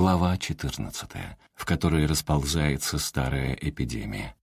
Глава 14, в которой расползается старая эпидемия.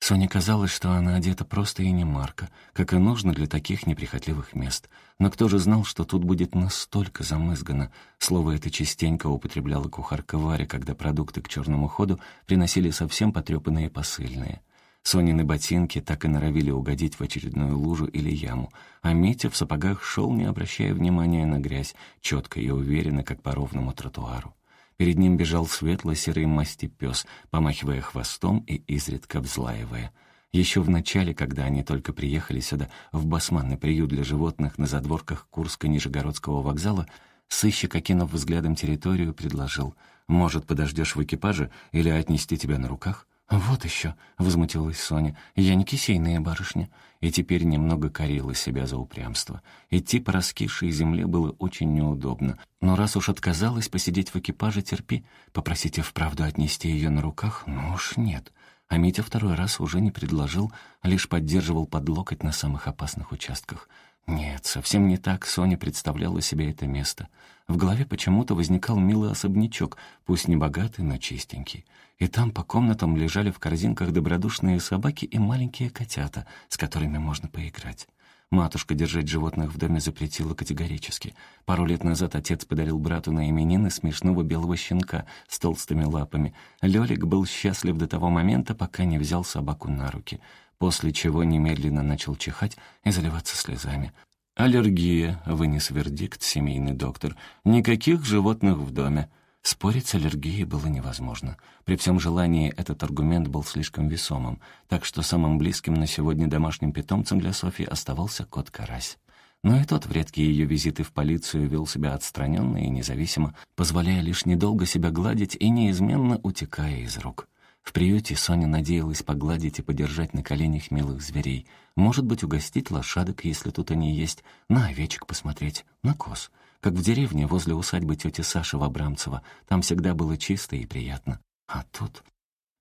Соне казалось, что она одета просто и не марка, как и нужно для таких неприхотливых мест. Но кто же знал, что тут будет настолько замызгано? Слово это частенько употребляла кухарка Варя, когда продукты к черному ходу приносили совсем потрепанные посыльные. Сонины ботинки так и норовили угодить в очередную лужу или яму, а Митя в сапогах шел, не обращая внимания на грязь, четко и уверенно, как по ровному тротуару. Перед ним бежал светло-серый масти пес, помахивая хвостом и изредка взлаивая. Еще в начале, когда они только приехали сюда, в басманный приют для животных на задворках Курско-Нижегородского вокзала, сыщик, окинув взглядом территорию, предложил «Может, подождешь в экипаже или отнести тебя на руках?» «Вот еще», — возмутилась Соня, — «я не кисейная барышня». И теперь немного корила себя за упрямство. Идти по раскисшей земле было очень неудобно. Но раз уж отказалась посидеть в экипаже, терпи. Попросите вправду отнести ее на руках? Ну уж нет. А Митя второй раз уже не предложил, лишь поддерживал под локоть на самых опасных участках. Нет, совсем не так Соня представляла себе это место. В голове почему-то возникал милый особнячок, пусть не богатый, но чистенький. И там по комнатам лежали в корзинках добродушные собаки и маленькие котята, с которыми можно поиграть. Матушка держать животных в доме запретила категорически. Пару лет назад отец подарил брату на именины смешного белого щенка с толстыми лапами. Лёлик был счастлив до того момента, пока не взял собаку на руки после чего немедленно начал чихать и заливаться слезами. «Аллергия», — вынес вердикт семейный доктор. «Никаких животных в доме». Спорить с аллергией было невозможно. При всем желании этот аргумент был слишком весомым, так что самым близким на сегодня домашним питомцем для Софьи оставался кот-карась. Но и тот в редкие ее визиты в полицию вел себя отстраненно и независимо, позволяя лишь недолго себя гладить и неизменно утекая из рук. В приюте Соня надеялась погладить и подержать на коленях милых зверей. Может быть, угостить лошадок, если тут они есть, на овечек посмотреть, на коз. Как в деревне возле усадьбы тети Саши в Абрамцево. Там всегда было чисто и приятно. А тут...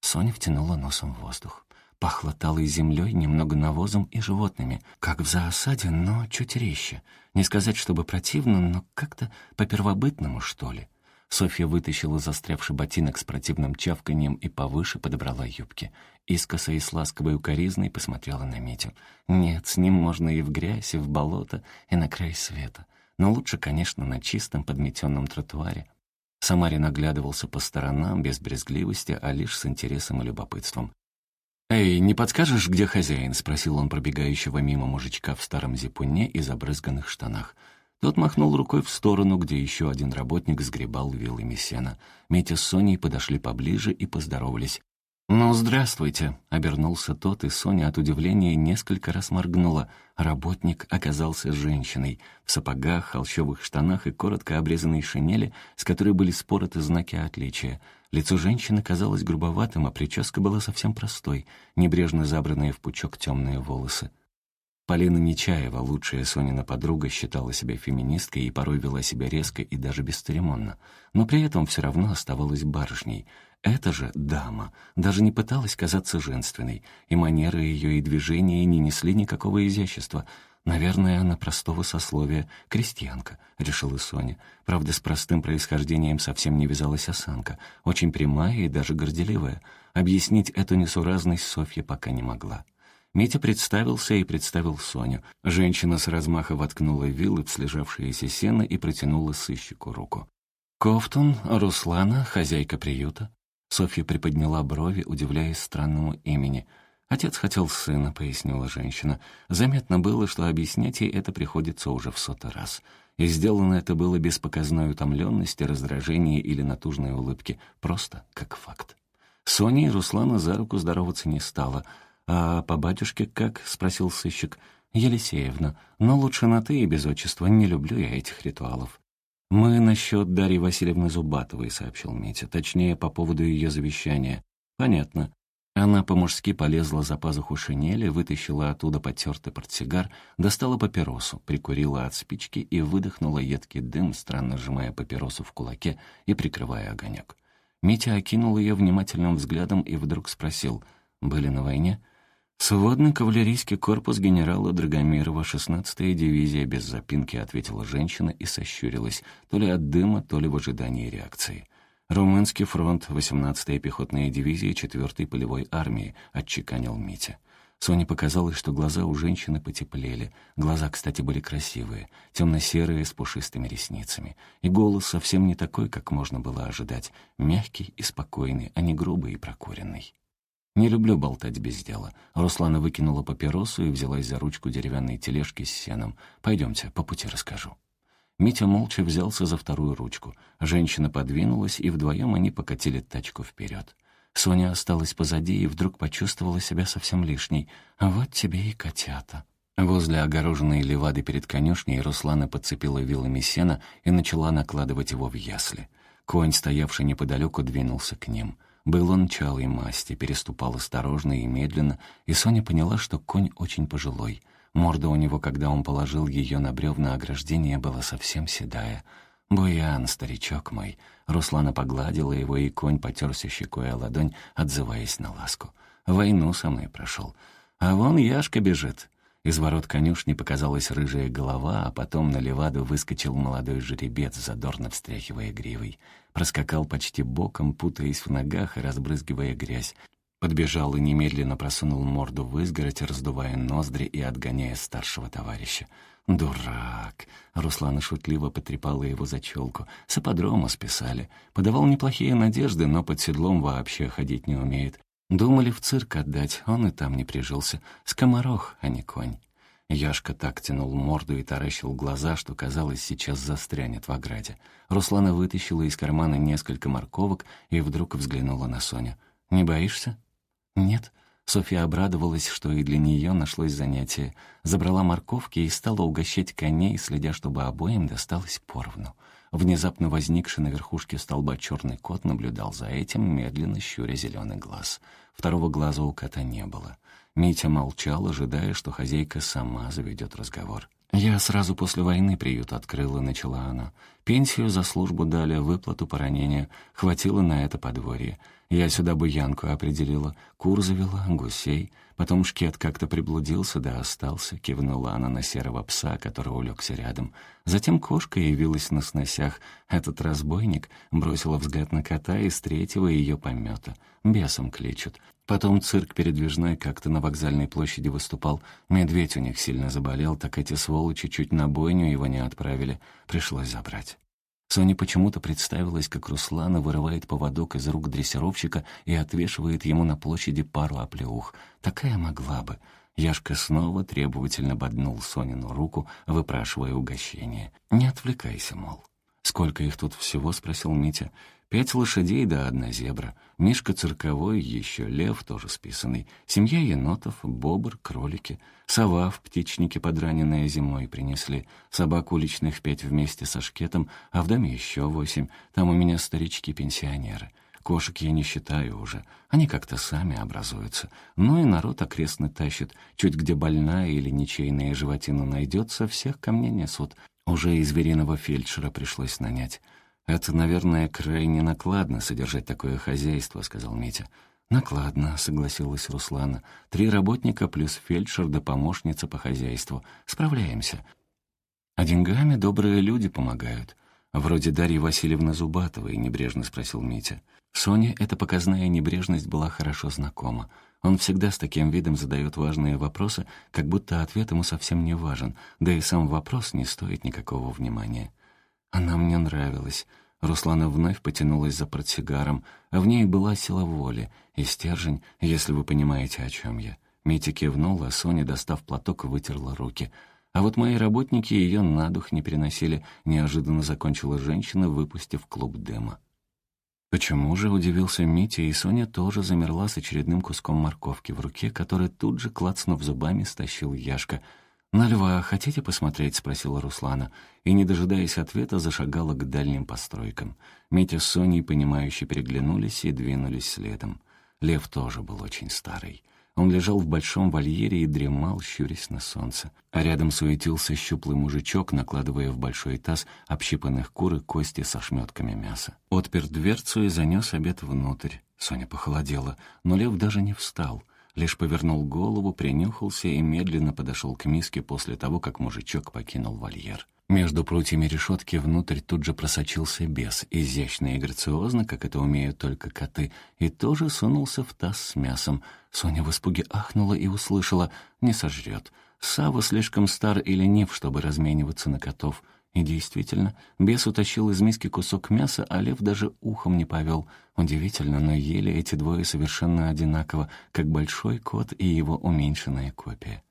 Соня втянула носом в воздух. Пахло талой землей, немного навозом и животными, как в зоосаде, но чуть резче. Не сказать, чтобы противно, но как-то по-первобытному, что ли. Софья вытащила застрявший ботинок с противным чавканьем и повыше подобрала юбки. Искоса и с ласковой укоризной посмотрела на Митю. Нет, с ним можно и в грязь, и в болото, и на край света. Но лучше, конечно, на чистом подметенном тротуаре. Самарин оглядывался по сторонам без брезгливости, а лишь с интересом и любопытством. «Эй, не подскажешь, где хозяин?» — спросил он пробегающего мимо мужичка в старом зипуне и забрызганных штанах. Тот махнул рукой в сторону, где еще один работник сгребал вилами сена. Митя с Соней подошли поближе и поздоровались. «Ну, здравствуйте», — обернулся тот, и Соня от удивления несколько раз моргнула. Работник оказался женщиной, в сапогах, холщовых штанах и коротко обрезанной шинели, с которой были спороты знаки отличия. Лицо женщины казалось грубоватым, а прическа была совсем простой, небрежно забранные в пучок темные волосы. Полина Нечаева, лучшая Сонина подруга, считала себя феминисткой и порой вела себя резко и даже бесцеремонно, но при этом все равно оставалась барышней. Эта же дама даже не пыталась казаться женственной, и манеры ее и движения не несли никакого изящества. «Наверное, она простого сословия, крестьянка», — решила Соня. Правда, с простым происхождением совсем не вязалась осанка, очень прямая и даже горделивая. Объяснить эту несуразность Софья пока не могла. Митя представился и представил Соню. Женщина с размаха воткнула вилы в слежавшееся сено и протянула сыщику руку. «Кофтун, Руслана, хозяйка приюта». Софья приподняла брови, удивляясь странному имени. «Отец хотел сына», — пояснила женщина. Заметно было, что объяснять ей это приходится уже в сотый раз. И сделано это было без показной утомленности, раздражения или натужной улыбки, просто как факт. Соня и Руслана за руку здороваться не стала — «А по батюшке как?» — спросил сыщик. «Елисеевна. Но лучше на «ты» и без отчества. Не люблю я этих ритуалов». «Мы насчет Дарьи Васильевны Зубатовой», — сообщил Митя. «Точнее, по поводу ее завещания». «Понятно». Она по-мужски полезла за пазуху шинели, вытащила оттуда потертый портсигар, достала папиросу, прикурила от спички и выдохнула едкий дым, странно сжимая папиросу в кулаке и прикрывая огонек. Митя окинул ее внимательным взглядом и вдруг спросил, «Были на войне?» «Сводный кавалерийский корпус генерала Драгомирова, 16-я дивизия», без запинки ответила женщина и сощурилась, то ли от дыма, то ли в ожидании реакции. «Румынский фронт, 18-я пехотная дивизия 4-й полевой армии», — отчеканил Митя. Соне показалось, что глаза у женщины потеплели. Глаза, кстати, были красивые, темно-серые, с пушистыми ресницами. И голос совсем не такой, как можно было ожидать. Мягкий и спокойный, а не грубый и прокуренный. «Не люблю болтать без дела». Руслана выкинула папиросу и взялась за ручку деревянной тележки с сеном. «Пойдемте, по пути расскажу». Митя молча взялся за вторую ручку. Женщина подвинулась, и вдвоем они покатили тачку вперед. Соня осталась позади и вдруг почувствовала себя совсем лишней. А вот тебе и котята. Возле огороженной левады перед конюшней Руслана подцепила вилами сена и начала накладывать его в ясли. Конь, стоявший неподалеку, двинулся к ним. Был он чалой масти, переступал осторожно и медленно, и Соня поняла, что конь очень пожилой — Морда у него, когда он положил ее на бревна ограждения, была совсем седая. «Буян, старичок мой!» Руслана погладила его, и конь потерся щекой о ладонь, отзываясь на ласку. «Войну со мной прошел. А вон Яшка бежит!» Из ворот конюшни показалась рыжая голова, а потом на леваду выскочил молодой жеребец, задорно встряхивая гривой. Проскакал почти боком, путаясь в ногах и разбрызгивая грязь. Подбежал и немедленно просунул морду в изгородь, раздувая ноздри и отгоняя старшего товарища. «Дурак!» — Руслана шутливо потрепала его за челку. «С списали. Подавал неплохие надежды, но под седлом вообще ходить не умеет. Думали в цирк отдать, он и там не прижился. Скоморох, а не конь». Яшка так тянул морду и таращил глаза, что, казалось, сейчас застрянет в ограде. Руслана вытащила из кармана несколько морковок и вдруг взглянула на Соню. «Не боишься?» «Нет». Софья обрадовалась, что и для нее нашлось занятие. Забрала морковки и стала угощать коней, следя, чтобы обоим досталось поровну. Внезапно возникший на верхушке столба черный кот наблюдал за этим, медленно щуря зеленый глаз. Второго глаза у кота не было. Митя молчал, ожидая, что хозяйка сама заведет разговор. «Я сразу после войны приют открыла», — начала она. «Пенсию за службу дали, выплату по ранению. Хватило на это подворье. Я сюда буянку определила, кур завела, гусей. Потом шкет как-то приблудился, да остался, кивнула она на серого пса, который улегся рядом. Затем кошка явилась на сносях. Этот разбойник бросила взгляд на кота и с третьего ее помета. Бесом кличут. Потом цирк передвижной как-то на вокзальной площади выступал. Медведь у них сильно заболел, так эти сволочи чуть на бойню его не отправили. Пришлось забрать. Соне почему-то представилось, как Руслана вырывает поводок из рук дрессировщика и отвешивает ему на площади пару оплеух. Такая могла бы. Яшка снова требовательно боднул Сонину руку, выпрашивая угощение. «Не отвлекайся, мол». «Сколько их тут всего?» — спросил Митя. Пять лошадей да одна зебра. Мишка цирковой, еще лев тоже списанный. Семья енотов, бобр, кролики. Сова в птичнике, подраненная зимой, принесли. Собак уличных пять вместе со шкетом, а в доме еще восемь. Там у меня старички-пенсионеры. Кошек я не считаю уже. Они как-то сами образуются. Ну и народ окрестный тащит. Чуть где больная или ничейная животина найдется, всех ко мне несут. Уже и звериного фельдшера пришлось нанять. «Это, наверное, крайне накладно содержать такое хозяйство», — сказал Митя. «Накладно», — согласилась Руслана. «Три работника плюс фельдшер да помощница по хозяйству. Справляемся. А деньгами добрые люди помогают. Вроде Дарьи Васильевны Зубатовой», — небрежно спросил Митя. Соне эта показная небрежность была хорошо знакома. Он всегда с таким видом задает важные вопросы, как будто ответ ему совсем не важен, да и сам вопрос не стоит никакого внимания. Она мне нравилась. Руслана вновь потянулась за портсигаром, а в ней была сила воли и стержень, если вы понимаете, о чем я. Митя кивнула, а Соня, достав платок, вытерла руки. А вот мои работники ее на дух не переносили, неожиданно закончила женщина, выпустив клуб дыма. Почему же, удивился Митя, и Соня тоже замерла с очередным куском морковки в руке, который тут же, клацнув зубами, стащил Яшка — «На льва хотите посмотреть?» — спросила Руслана, и, не дожидаясь ответа, зашагала к дальним постройкам. Митя с Соней, понимающе переглянулись и двинулись следом. Лев тоже был очень старый. Он лежал в большом вольере и дремал, щурясь на солнце. А рядом суетился щуплый мужичок, накладывая в большой таз общипанных кур и кости со шметками мяса. Отпер дверцу и занес обед внутрь. Соня похолодела, но лев даже не встал — лишь повернул голову, принюхался и медленно подошел к миске после того, как мужичок покинул вольер. Между прутьями решетки внутрь тут же просочился бес, изящно и грациозно, как это умеют только коты, и тоже сунулся в таз с мясом. Соня в испуге ахнула и услышала «не сожрет». Сава слишком стар и ленив, чтобы размениваться на котов. И действительно, бес утащил из миски кусок мяса, а лев даже ухом не повел. Удивительно, но ели эти двое совершенно одинаково, как большой кот и его уменьшенная копия.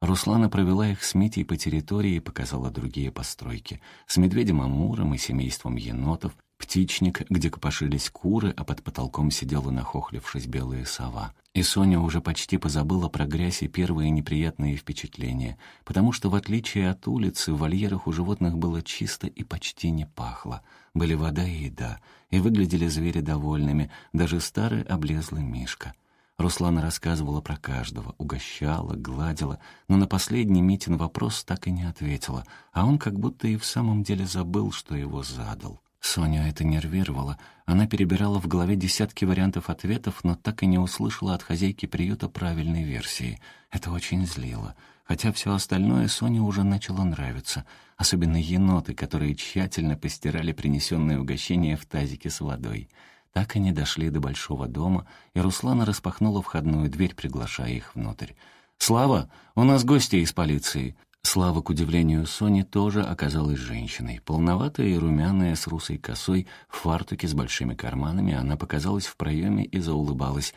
Руслана провела их с Митей по территории и показала другие постройки. С медведем Амуром и семейством енотов, птичник, где копошились куры, а под потолком сидела нахохлившись белая сова. И Соня уже почти позабыла про грязь и первые неприятные впечатления, потому что, в отличие от улицы, в вольерах у животных было чисто и почти не пахло. Были вода и еда, и выглядели звери довольными, даже старый облезлый Мишка — Руслана рассказывала про каждого, угощала, гладила, но на последний Митин вопрос так и не ответила, а он как будто и в самом деле забыл, что его задал. Соню это нервировало. Она перебирала в голове десятки вариантов ответов, но так и не услышала от хозяйки приюта правильной версии. Это очень злило. Хотя все остальное Соне уже начало нравиться. Особенно еноты, которые тщательно постирали принесенные угощения в тазике с водой. Так они дошли до большого дома, и Руслана распахнула входную дверь, приглашая их внутрь. «Слава, у нас гости из полиции!» Слава, к удивлению Сони, тоже оказалась женщиной. Полноватая и румяная, с русой косой, в фартуке с большими карманами, она показалась в проеме и заулыбалась.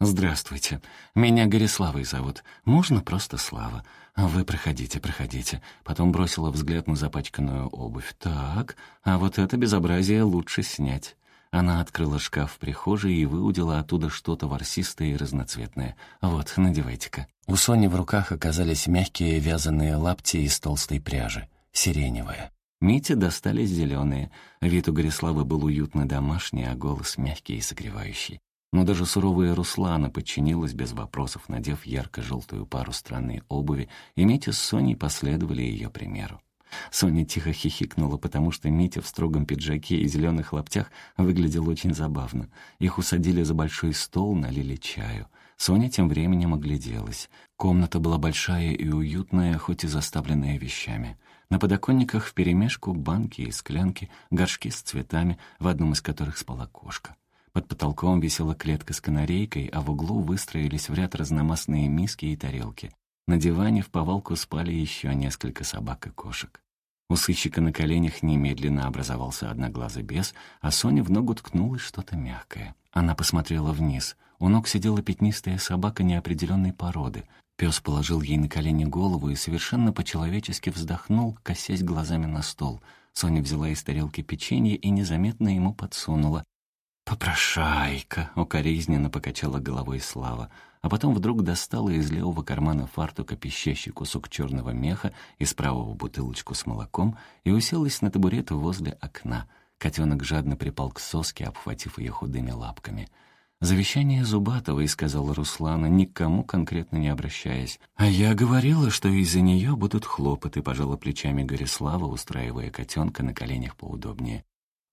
«Здравствуйте. Меня Гориславой зовут. Можно просто Слава? Вы проходите, проходите». Потом бросила взгляд на запачканную обувь. «Так, а вот это безобразие лучше снять». Она открыла шкаф в прихожей и выудила оттуда что-то ворсистое и разноцветное. «Вот, надевайте-ка». У Сони в руках оказались мягкие вязаные лапти из толстой пряжи, сиреневые. Мите достались зеленые. Вид у Гориславы был уютно домашний, а голос мягкий и согревающий. Но даже суровая Руслана подчинилась без вопросов, надев ярко-желтую пару странной обуви, и Митя с Соней последовали ее примеру. Соня тихо хихикнула, потому что Митя в строгом пиджаке и зеленых лаптях выглядел очень забавно. Их усадили за большой стол, налили чаю. Соня тем временем огляделась. Комната была большая и уютная, хоть и заставленная вещами. На подоконниках вперемешку банки и склянки, горшки с цветами, в одном из которых спала кошка. Под потолком висела клетка с канарейкой, а в углу выстроились в ряд разномастные миски и тарелки. На диване в повалку спали еще несколько собак и кошек. У сыщика на коленях немедленно образовался одноглазый бес, а Соня в ногу ткнулась что-то мягкое. Она посмотрела вниз. У ног сидела пятнистая собака неопределенной породы. Пес положил ей на колени голову и совершенно по-человечески вздохнул, косясь глазами на стол. Соня взяла из тарелки печенье и незаметно ему подсунула. «Попрошайка!» — укоризненно покачала головой Слава а потом вдруг достала из левого кармана фартука пищащий кусок черного меха, из правого бутылочку с молоком и уселась на табурет возле окна. Котенок жадно припал к соске, обхватив ее худыми лапками. «Завещание Зубатовой», — сказала Руслана, никому конкретно не обращаясь. «А я говорила, что из-за нее будут хлопоты», — пожала плечами Горислава, устраивая котенка на коленях поудобнее.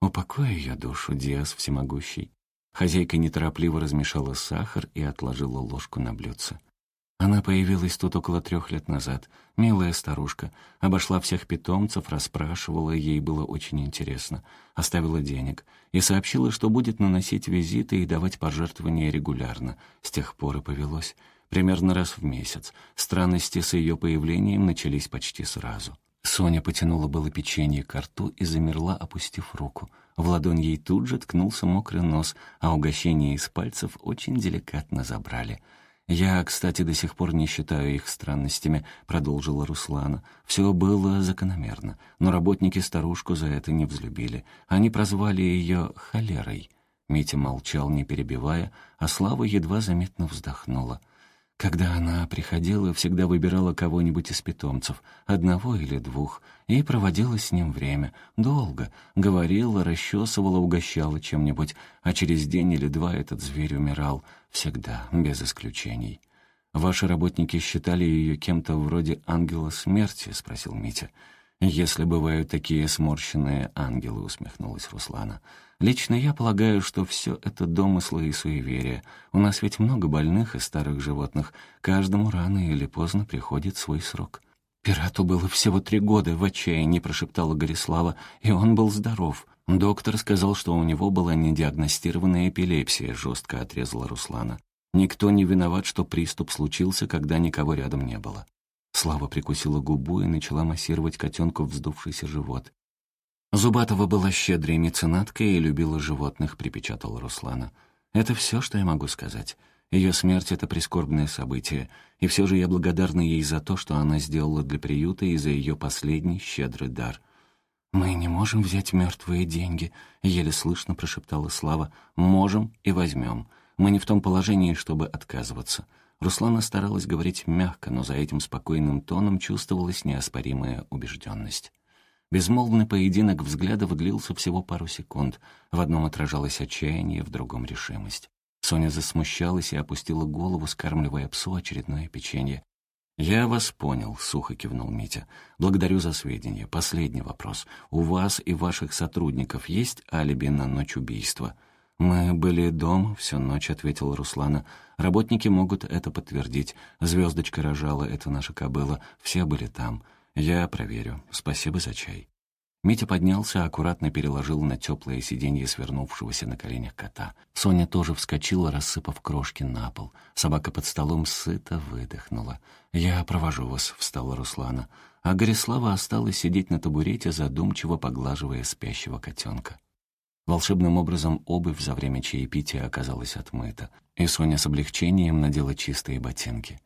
«Упокой ее душу, Диас всемогущий». Хозяйка неторопливо размешала сахар и отложила ложку на блюдце. Она появилась тут около трех лет назад. Милая старушка. Обошла всех питомцев, расспрашивала, ей было очень интересно. Оставила денег. И сообщила, что будет наносить визиты и давать пожертвования регулярно. С тех пор и повелось. Примерно раз в месяц. Странности с ее появлением начались почти сразу. Соня потянула было печенье к рту и замерла, опустив руку — в ладонь ей тут же ткнулся мокрый нос, а угощение из пальцев очень деликатно забрали. «Я, кстати, до сих пор не считаю их странностями», — продолжила Руслана. «Все было закономерно, но работники старушку за это не взлюбили. Они прозвали ее холерой». Митя молчал, не перебивая, а Слава едва заметно вздохнула. Когда она приходила, всегда выбирала кого-нибудь из питомцев, одного или двух, и проводила с ним время. Долго. Говорила, расчесывала, угощала чем-нибудь, а через день или два этот зверь умирал. Всегда, без исключений. «Ваши работники считали ее кем-то вроде ангела смерти?» — спросил Митя. «Если бывают такие сморщенные ангелы», — усмехнулась Руслана. «Лично я полагаю, что все это домыслы и суеверия. У нас ведь много больных и старых животных. Каждому рано или поздно приходит свой срок». «Пирату было всего три года», — в отчаянии прошептала Горислава, «и он был здоров». Доктор сказал, что у него была недиагностированная эпилепсия, жестко отрезала Руслана. Никто не виноват, что приступ случился, когда никого рядом не было. Слава прикусила губу и начала массировать котенку вздувшийся живот. Зубатова была щедрой меценаткой и любила животных, припечатала Руслана. Это все, что я могу сказать. Ее смерть — это прискорбное событие, и все же я благодарна ей за то, что она сделала для приюта и за ее последний щедрый дар. «Мы не можем взять мертвые деньги», — еле слышно прошептала Слава. «Можем и возьмем. Мы не в том положении, чтобы отказываться». Руслана старалась говорить мягко, но за этим спокойным тоном чувствовалась неоспоримая убежденность. Безмолвный поединок взглядов длился всего пару секунд. В одном отражалось отчаяние, в другом — решимость. Соня засмущалась и опустила голову, скармливая псу очередное печенье. «Я вас понял», — сухо кивнул Митя. «Благодарю за сведения. Последний вопрос. У вас и ваших сотрудников есть алиби на ночь убийства?» «Мы были дома всю ночь», — ответила Руслана. «Работники могут это подтвердить. Звездочка рожала, это наша кобыла. Все были там. Я проверю. Спасибо за чай». Митя поднялся, аккуратно переложил на теплое сиденье свернувшегося на коленях кота. Соня тоже вскочила, рассыпав крошки на пол. Собака под столом сыто выдохнула. «Я провожу вас», — встала Руслана. А Горислава осталась сидеть на табурете, задумчиво поглаживая спящего котенка. Волшебным образом обувь за время чаепития оказалась отмыта, и Соня с облегчением надела чистые ботинки.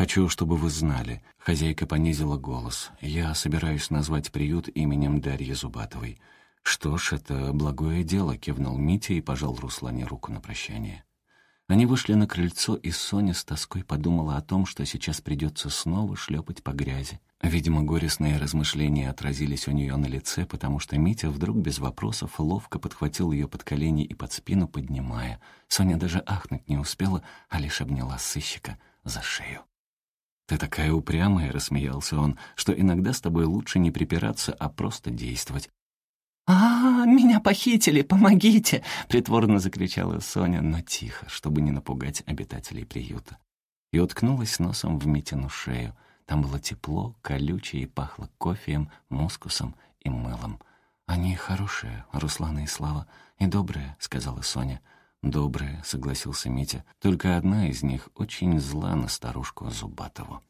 «Хочу, чтобы вы знали», — хозяйка понизила голос. «Я собираюсь назвать приют именем Дарьи Зубатовой». «Что ж, это благое дело», — кивнул Митя и пожал Руслане руку на прощание. Они вышли на крыльцо, и Соня с тоской подумала о том, что сейчас придется снова шлепать по грязи. Видимо, горестные размышления отразились у нее на лице, потому что Митя вдруг без вопросов ловко подхватил ее под колени и под спину, поднимая. Соня даже ахнуть не успела, а лишь обняла сыщика за шею. «Ты такая упрямая», — рассмеялся он, «что иногда с тобой лучше не припираться, а просто действовать». «А, меня похитили, помогите!» — притворно закричала Соня, но тихо, чтобы не напугать обитателей приюта. И уткнулась носом в Митину шею. Там было тепло, колючее и пахло кофеем, мускусом и мылом. «Они хорошие, Руслана и Слава, и добрые», — сказала Соня. «Добрые», — согласился Митя. «Только одна из них очень зла на старушку Зубатову».